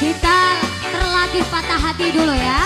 Kita terlatih patah hati dulu ya.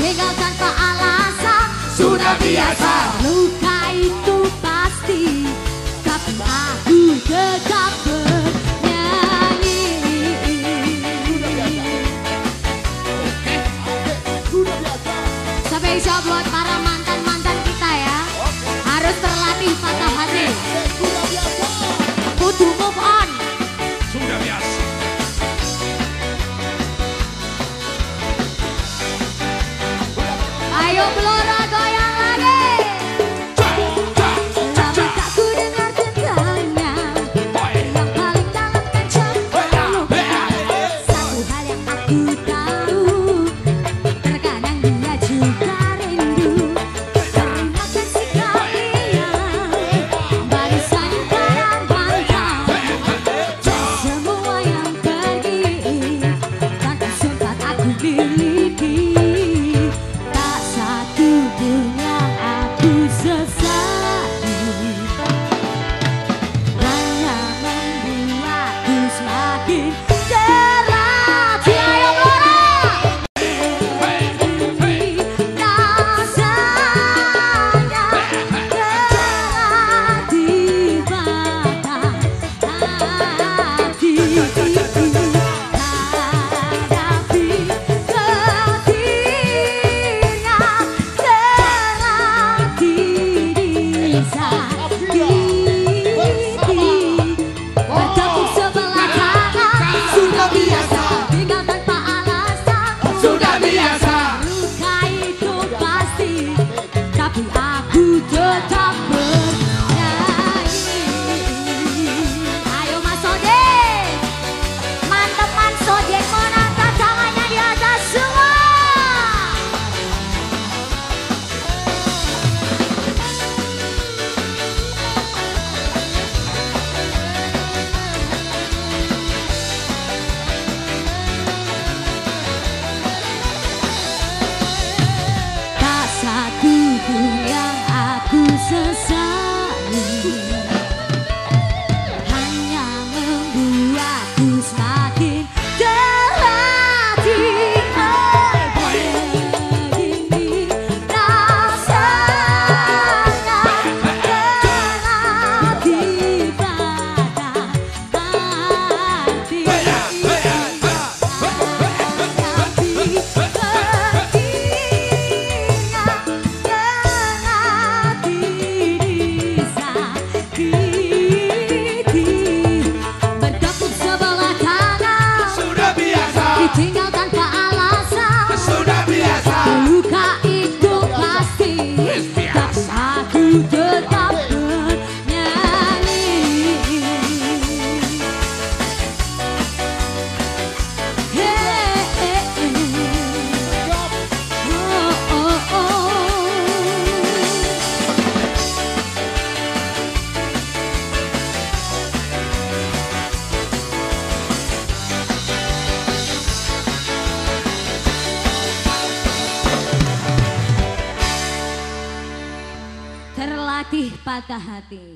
Begal tanpa alasan Sudah biasa. Luka itu pasti. Tapi aku tetap Eu glória! keep 提高。Patah hati.